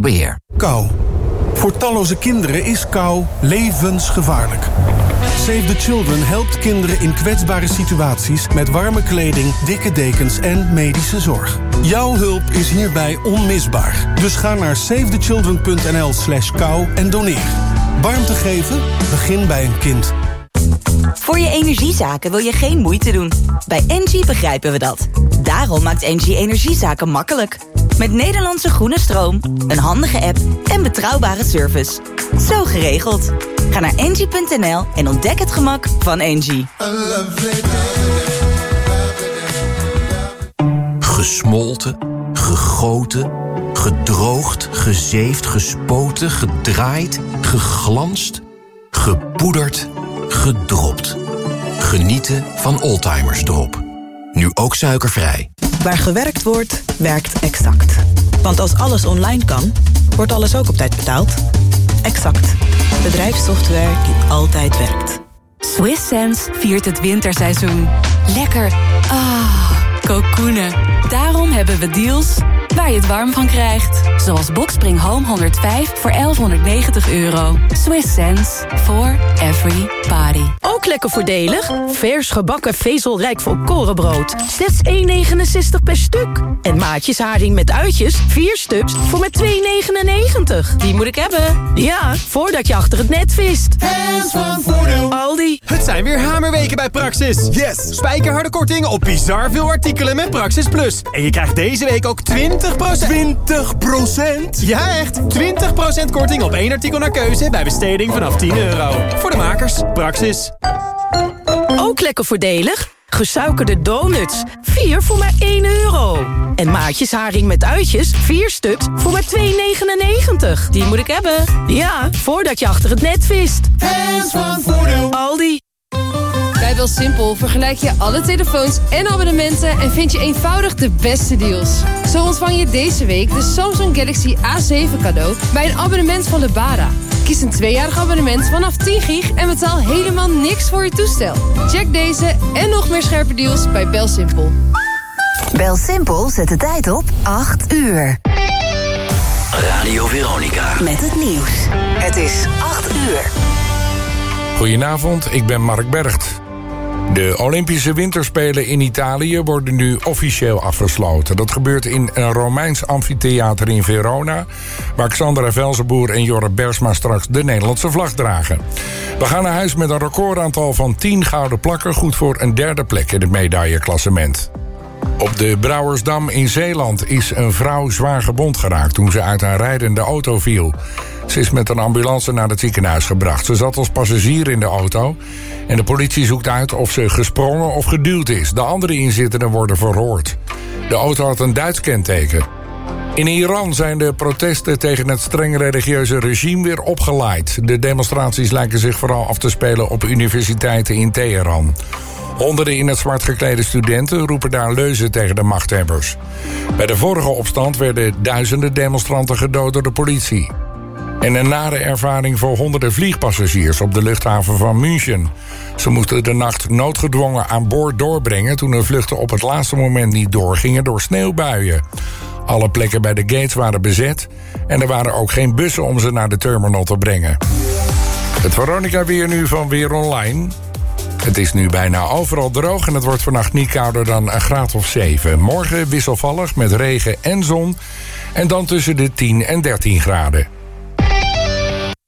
Beheer. Kou. Voor talloze kinderen is kou levensgevaarlijk. Save the Children helpt kinderen in kwetsbare situaties... met warme kleding, dikke dekens en medische zorg. Jouw hulp is hierbij onmisbaar. Dus ga naar savethechildren.nl slash kou en doneer. Warmte geven? Begin bij een kind. Voor je energiezaken wil je geen moeite doen. Bij Engie begrijpen we dat. Daarom maakt Engie energiezaken makkelijk. Met Nederlandse groene stroom, een handige app en betrouwbare service. Zo geregeld. Ga naar engie.nl en ontdek het gemak van Engie. Gesmolten, gegoten, gedroogd, gezeefd, gespoten, gedraaid, geglanst, gepoederd, gedropt. Genieten van Oldtimers Drop. Nu ook suikervrij. Waar gewerkt wordt, werkt Exact. Want als alles online kan, wordt alles ook op tijd betaald. Exact. Bedrijfssoftware die altijd werkt. Swiss Sense viert het winterseizoen. Lekker. Ah, kokoenen. Daarom hebben we deals waar je het warm van krijgt. Zoals Boxspring Home 105 voor 1190 euro. Swiss sense for every party. Ook lekker voordelig. Vers gebakken vezelrijk volkorenbrood. Slechts 1,69 per stuk. En maatjes haring met uitjes. 4 stuks voor maar 2,99. Die moet ik hebben. Ja, voordat je achter het net vist. Hands van Voordeel. Aldi. Het zijn weer hamerweken bij Praxis. Yes! Spijkerharde korting op bizar veel artikelen met Praxis Plus. En je krijgt deze week ook 20 20% Ja, echt! 20% korting op één artikel naar keuze bij besteding vanaf 10 euro. Voor de makers, Praxis. Ook lekker voordelig. Gesuikerde donuts. 4 voor maar 1 euro. En maatjes haring met uitjes. 4 stuks voor maar 2,99. Die moet ik hebben. Ja, voordat je achter het net vist. Hands van Voordeel. Aldi. Bij BelSimpel vergelijk je alle telefoons en abonnementen... en vind je eenvoudig de beste deals. Zo ontvang je deze week de Samsung Galaxy A7 cadeau... bij een abonnement van Lebara. Kies een tweejarig abonnement vanaf 10 gig... en betaal helemaal niks voor je toestel. Check deze en nog meer scherpe deals bij BelSimpel. BelSimpel zet de tijd op 8 uur. Radio Veronica. Met het nieuws. Het is 8 uur. Goedenavond, ik ben Mark Bergt. De Olympische Winterspelen in Italië worden nu officieel afgesloten. Dat gebeurt in een Romeins amfitheater in Verona... waar Xandra Velzenboer en Jorre Bersma straks de Nederlandse vlag dragen. We gaan naar huis met een recordaantal van 10 gouden plakken... goed voor een derde plek in het medailleklassement. Op de Brouwersdam in Zeeland is een vrouw zwaar gewond geraakt... toen ze uit een rijdende auto viel. Ze is met een ambulance naar het ziekenhuis gebracht. Ze zat als passagier in de auto... en de politie zoekt uit of ze gesprongen of geduwd is. De andere inzittenden worden verhoord. De auto had een Duits kenteken. In Iran zijn de protesten tegen het streng religieuze regime weer opgeleid. De demonstraties lijken zich vooral af te spelen op universiteiten in Teheran. Honderden in het zwart geklede studenten roepen daar leuzen tegen de machthebbers. Bij de vorige opstand werden duizenden demonstranten gedood door de politie. En een nare ervaring voor honderden vliegpassagiers op de luchthaven van München. Ze moesten de nacht noodgedwongen aan boord doorbrengen... toen hun vluchten op het laatste moment niet doorgingen door sneeuwbuien. Alle plekken bij de gates waren bezet... en er waren ook geen bussen om ze naar de terminal te brengen. Het Veronica weer nu van Weer Online. Het is nu bijna overal droog en het wordt vannacht niet kouder dan een graad of 7. Morgen wisselvallig met regen en zon en dan tussen de 10 en 13 graden.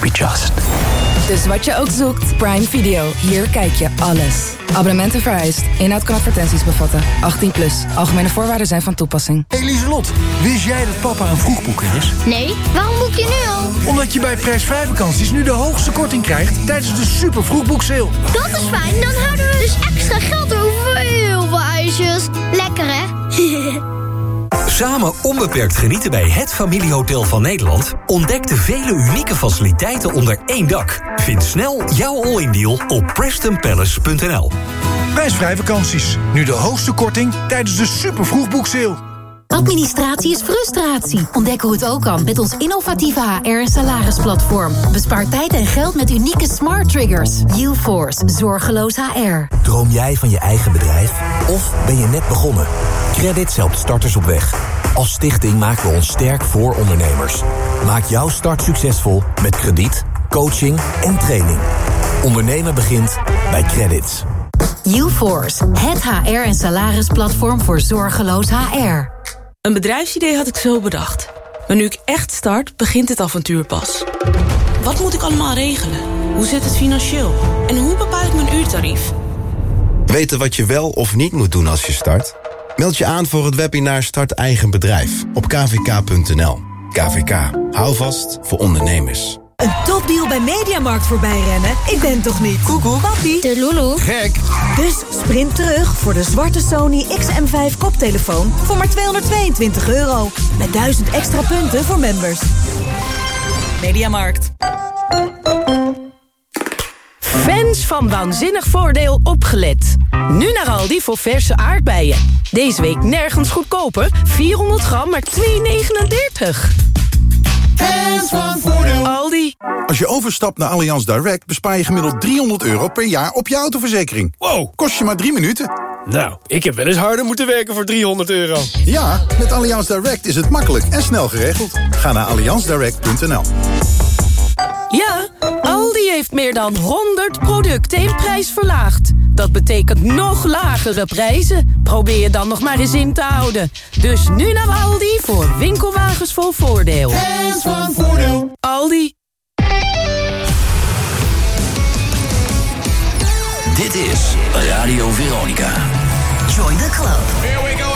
Be just. Dus wat je ook zoekt, Prime Video. Hier kijk je alles. Abonnementen vereist. Inhoud kan advertenties bevatten. 18 plus. Algemene voorwaarden zijn van toepassing. Hey Lieselot, wist jij dat papa een vroegboeker is? Nee, waarom boek je nu al? Omdat je bij prijsvrij vakanties nu de hoogste korting krijgt tijdens de super vroegboekseil. Dat is fijn, dan houden we dus extra geld over voor heel veel ijsjes. Lekker hè? Samen onbeperkt genieten bij het familiehotel van Nederland? Ontdek de vele unieke faciliteiten onder één dak. Vind snel jouw all-in deal op PrestonPalace.nl. prijsvrij vakanties. Nu de hoogste korting tijdens de super vroegboekseil. Administratie is frustratie. Ontdek hoe het ook kan met ons innovatieve HR- en salarisplatform. Bespaar tijd en geld met unieke smart triggers. UForce, zorgeloos HR. Droom jij van je eigen bedrijf? Of ben je net begonnen? Credits helpt starters op weg. Als stichting maken we ons sterk voor ondernemers. Maak jouw start succesvol met krediet, coaching en training. Ondernemen begint bij Credits. UForce, het HR- en salarisplatform voor zorgeloos HR. Een bedrijfsidee had ik zo bedacht. Maar nu ik echt start, begint het avontuur pas. Wat moet ik allemaal regelen? Hoe zit het financieel? En hoe bepaal ik mijn uurtarief? Weten wat je wel of niet moet doen als je start? Meld je aan voor het webinar Start Eigen Bedrijf op kvk.nl. KVK, hou vast voor ondernemers. Een topdeal bij Mediamarkt voorbij rennen? Ik ben toch niet? Koekoek. Papi. De Lulu. Gek. Dus sprint terug voor de zwarte Sony XM5 koptelefoon voor maar 222 euro. Met 1000 extra punten voor members. Mediamarkt. Fans van Waanzinnig Voordeel opgelet. Nu naar Aldi voor verse aardbeien. Deze week nergens goedkoper. 400 gram, maar 2,39. Fans van Voordeel. Aldi. Als je overstapt naar Allianz Direct bespaar je gemiddeld 300 euro per jaar op je autoverzekering. Wow, kost je maar drie minuten. Nou, ik heb wel eens harder moeten werken voor 300 euro. Ja, met Allianz Direct is het makkelijk en snel geregeld. Ga naar allianzdirect.nl. Ja, Heeft meer dan 100 producten in prijs verlaagd. Dat betekent nog lagere prijzen. Probeer je dan nog maar eens in te houden. Dus nu naar Aldi voor winkelwagens vol voordeel. Fans van Voordeel. Aldi. Dit is Radio Veronica. Join the club. Here we go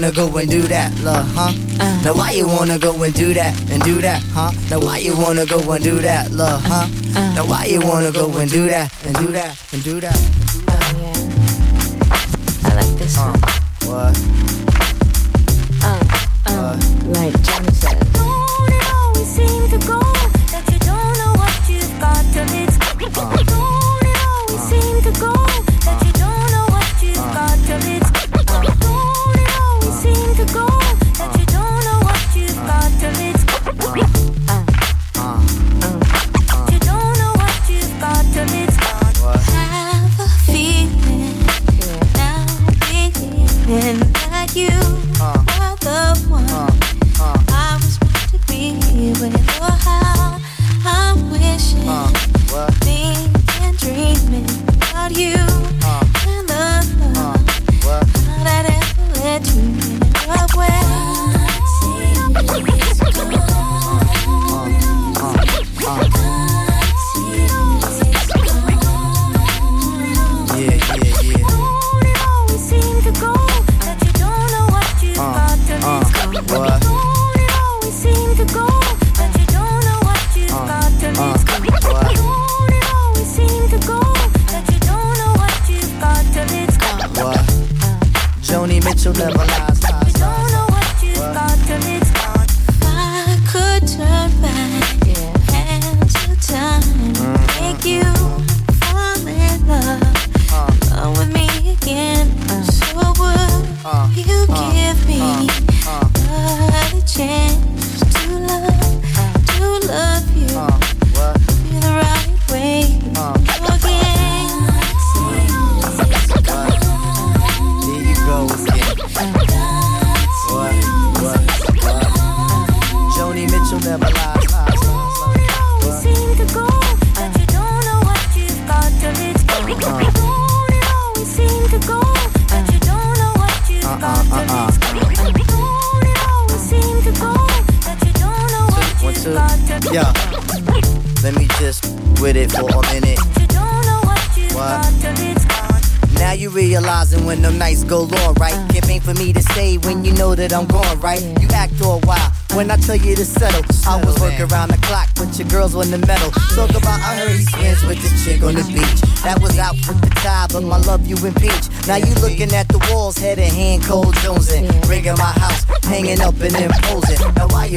wanna go and do that, love, huh? Uh. Now why you wanna go and do that and do that, huh? Now why you wanna go and do that, love, huh? Uh. Now why you wanna go and do that and do that and do that? And do that? Oh, yeah. I like this one. What?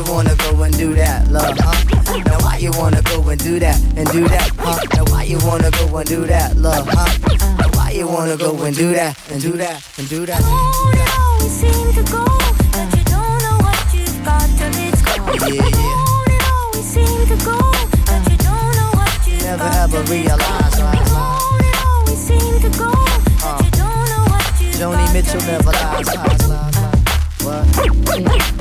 you wanna go and do that, love, huh? Now why you wanna go and do that and do that, huh? Now why you wanna go and do that, love, huh? Now why you wanna go and do that and do that and do that? Oh no, you seem to go, but you don't know what you've got till it's gone. Yeah, yeah. Oh always seem to go, but you don't know what you've Never got ever realize, right? Oh no, we seem to go, but uh. you don't know what you Joni Mitchell never lies, lies, lies, lies. What?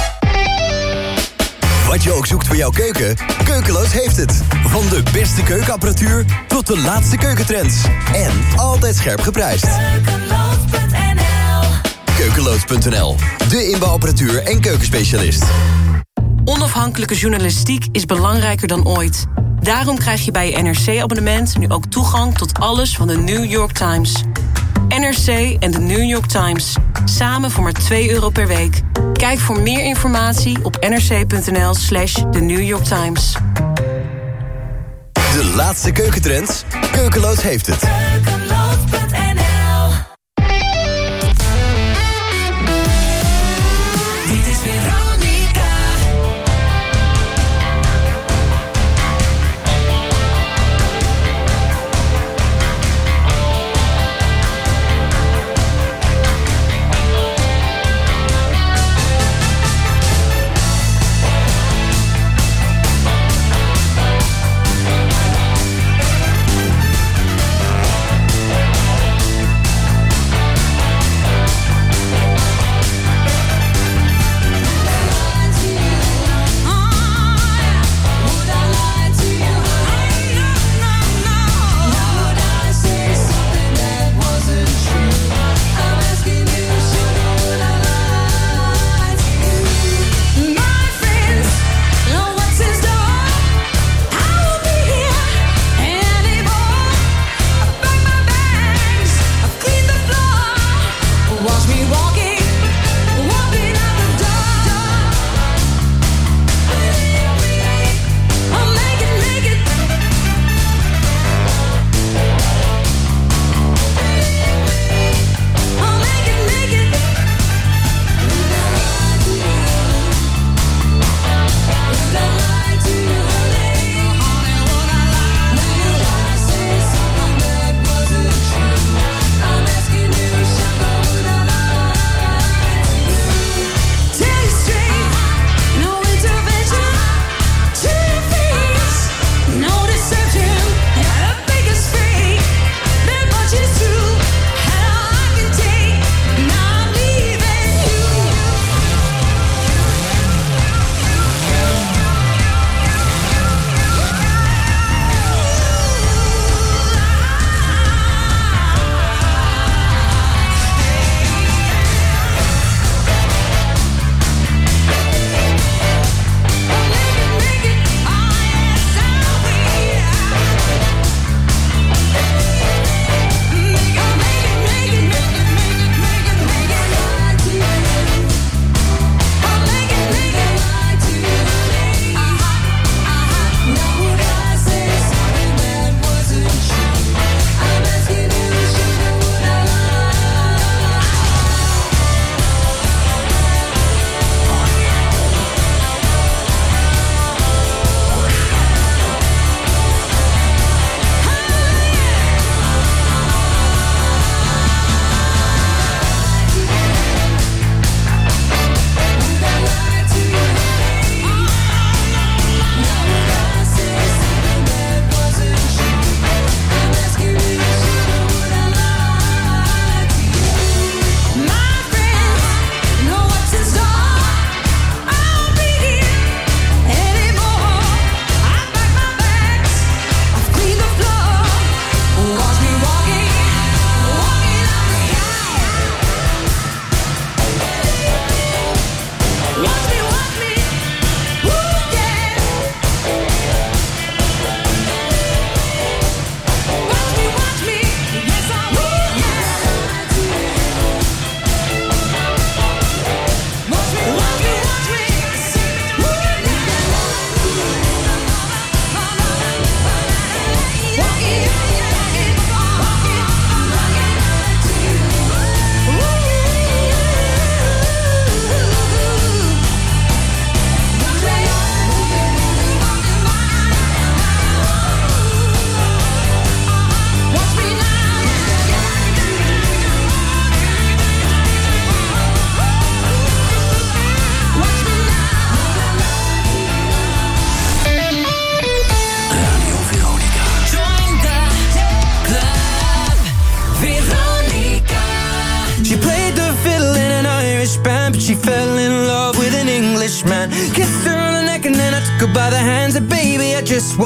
Wat je ook zoekt voor jouw keuken, Keukeloos heeft het. Van de beste keukenapparatuur tot de laatste keukentrends. En altijd scherp geprijsd. Keukeloos.nl, de inbouwapparatuur en keukenspecialist. Onafhankelijke journalistiek is belangrijker dan ooit. Daarom krijg je bij je NRC-abonnement nu ook toegang tot alles van de New York Times. NRC en de New York Times. Samen voor maar 2 euro per week. Kijk voor meer informatie op nrc.nl slash The New York Times. De laatste keukentrends, Keukeloos heeft het.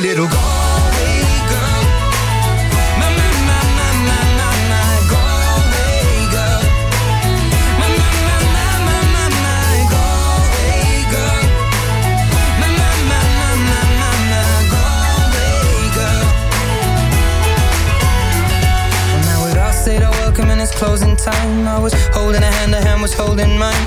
little girl. My, my, my, my, my, my, my girl. My, my, my, my, my, my, my girl. My, my, my, my, my, my, my girl. Now we've all welcome and it's closing time. I was holding a hand, a hand was holding mine.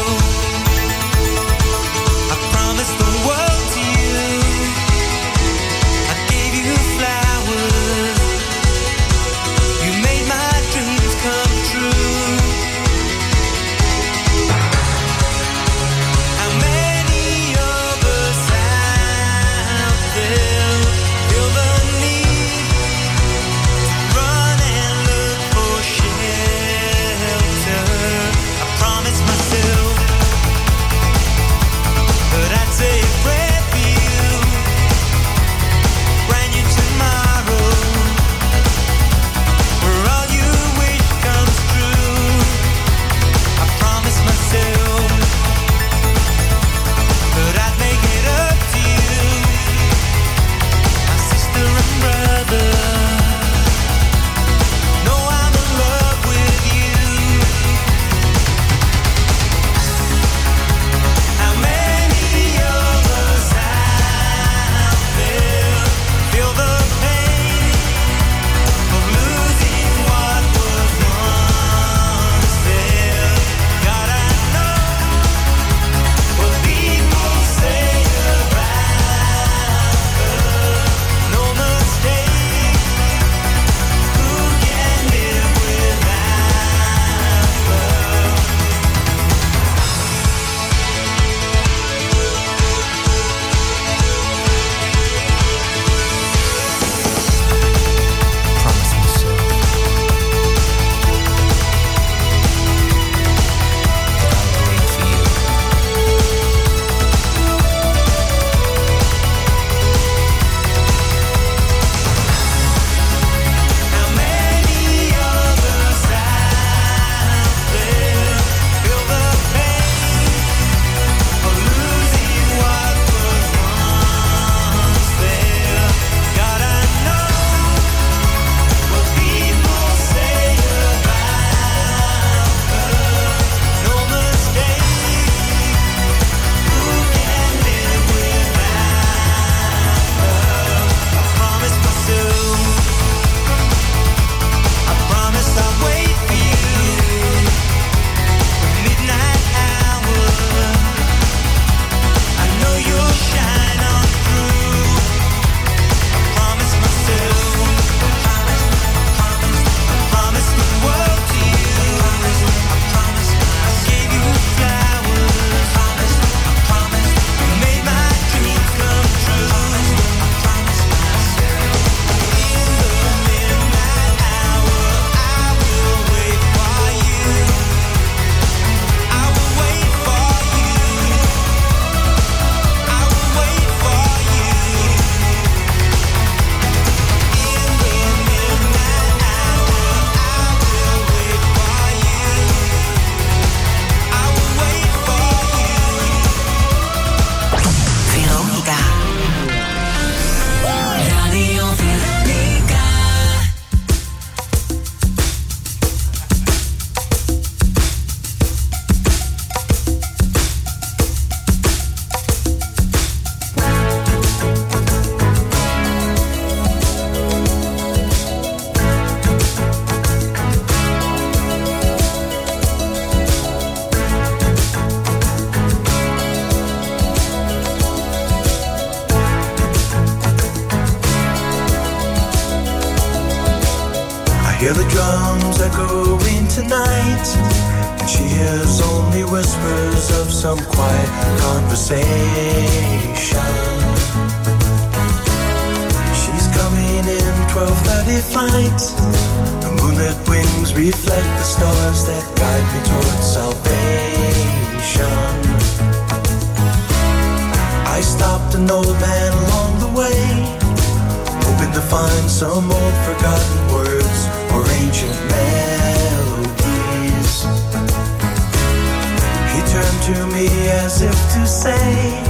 as if to say,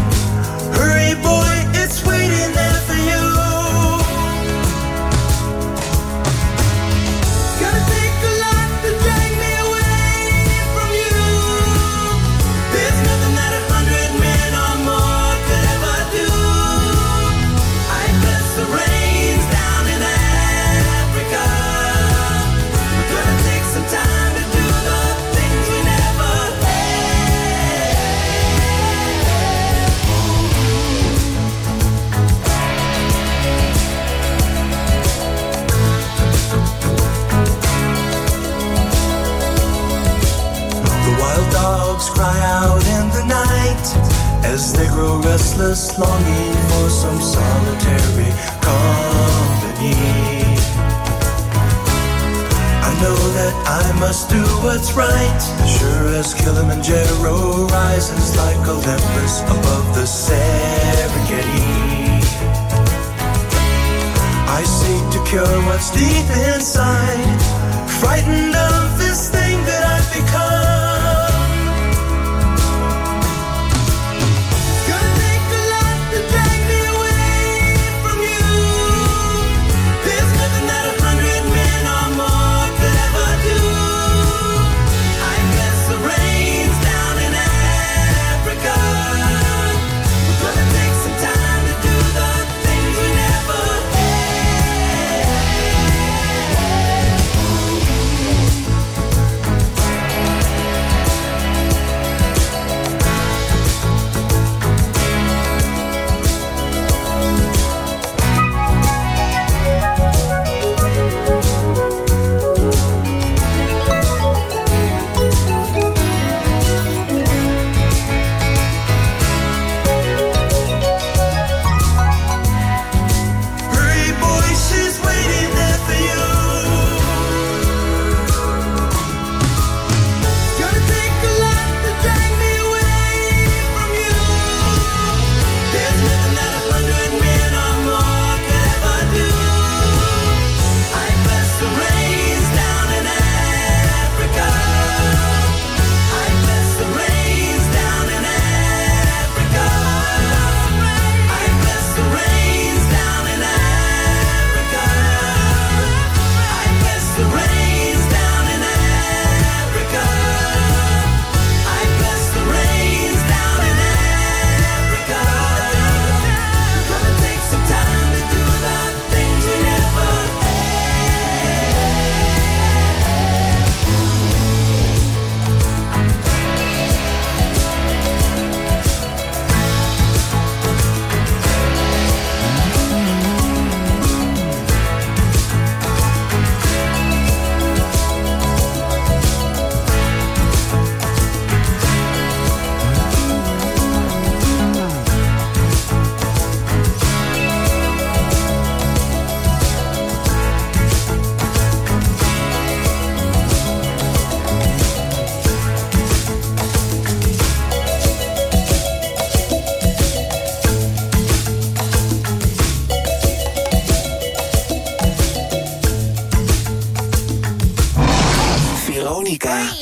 Hurry, boy.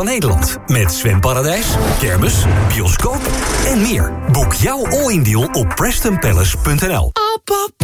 van Nederland. Met zwemparadijs, kermis, bioscoop en meer. Boek jouw all-in-deal op PrestonPalace.nl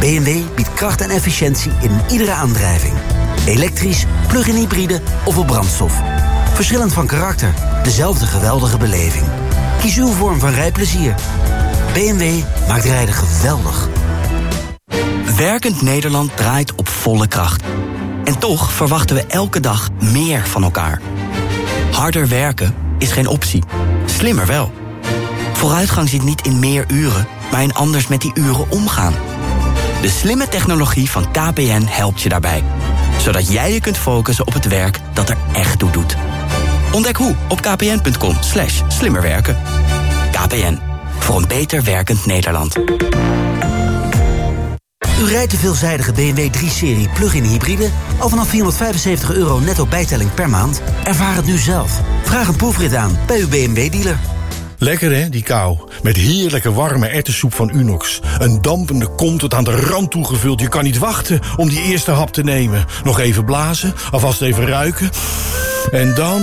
BMW biedt kracht en efficiëntie in iedere aandrijving. Elektrisch, plug-in hybride of op brandstof. Verschillend van karakter, dezelfde geweldige beleving. Kies uw vorm van rijplezier. BMW maakt rijden geweldig. Werkend Nederland draait op volle kracht. En toch verwachten we elke dag meer van elkaar. Harder werken is geen optie. Slimmer wel. Vooruitgang zit niet in meer uren, maar in anders met die uren omgaan. De slimme technologie van KPN helpt je daarbij. Zodat jij je kunt focussen op het werk dat er echt toe doet. Ontdek hoe op kpn.com slash slimmerwerken. KPN, voor een beter werkend Nederland. U rijdt de veelzijdige BMW 3-serie plug-in hybride... al vanaf 475 euro netto bijtelling per maand? Ervaar het nu zelf. Vraag een proefrit aan bij uw BMW-dealer. Lekker hè, die kou. Met heerlijke warme ertessoep van Unox. Een dampende kom tot aan de rand toegevuld. Je kan niet wachten om die eerste hap te nemen. Nog even blazen, alvast even ruiken. En dan...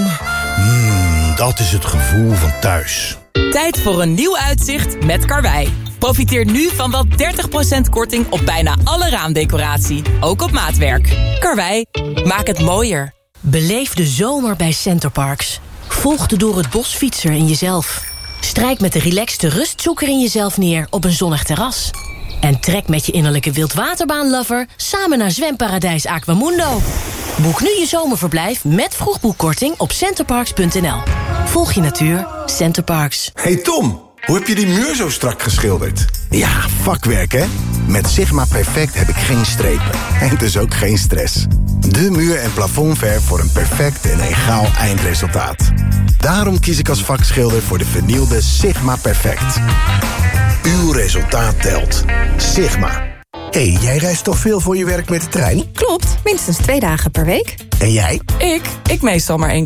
Mmm, dat is het gevoel van thuis. Tijd voor een nieuw uitzicht met Karwei. Profiteer nu van wel 30% korting op bijna alle raamdecoratie. Ook op maatwerk. Karwei, maak het mooier. Beleef de zomer bij Centerparks. Volg de door het bos fietser in jezelf. Strijk met de relaxte rustzoeker in jezelf neer op een zonnig terras. En trek met je innerlijke wildwaterbaanlover samen naar zwemparadijs Aquamundo. Boek nu je zomerverblijf met vroegboekkorting op centerparks.nl. Volg je natuur, Centerparks. Hey Tom, hoe heb je die muur zo strak geschilderd? Ja, vakwerk hè? Met Sigma Perfect heb ik geen strepen. En dus ook geen stress. De muur- en plafondverf voor een perfect en egaal eindresultaat. Daarom kies ik als vakschilder voor de vernielde Sigma Perfect. Uw resultaat telt. Sigma. Hé, hey, jij reist toch veel voor je werk met de trein? Klopt, minstens twee dagen per week. En jij? Ik? Ik meestal maar één keer